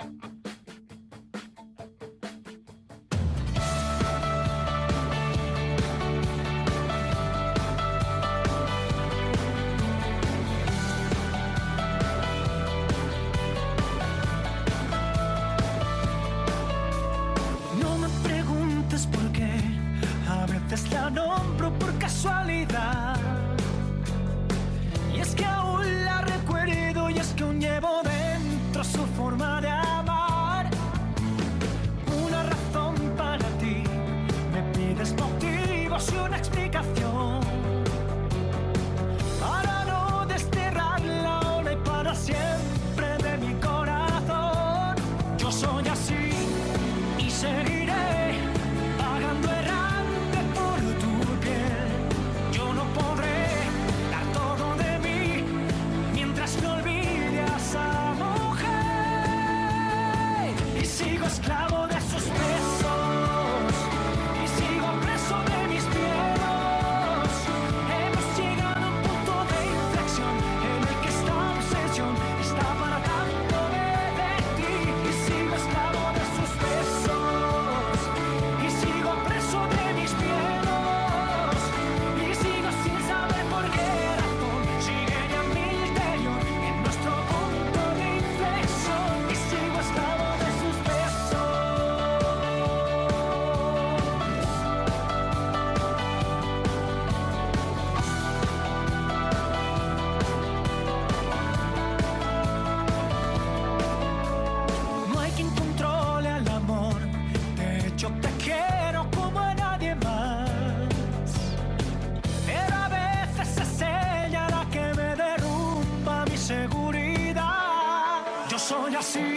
No me preguntes por qué abrías la nombre por casualidad. Es que. sonha assim.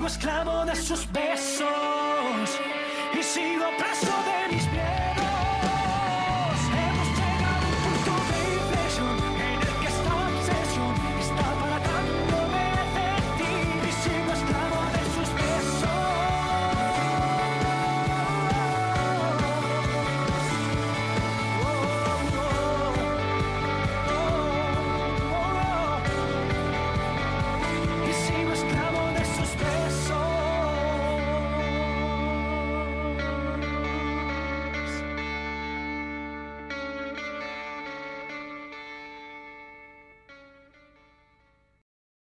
sigo esclavo de sus besos y sigo preso de mis miedos.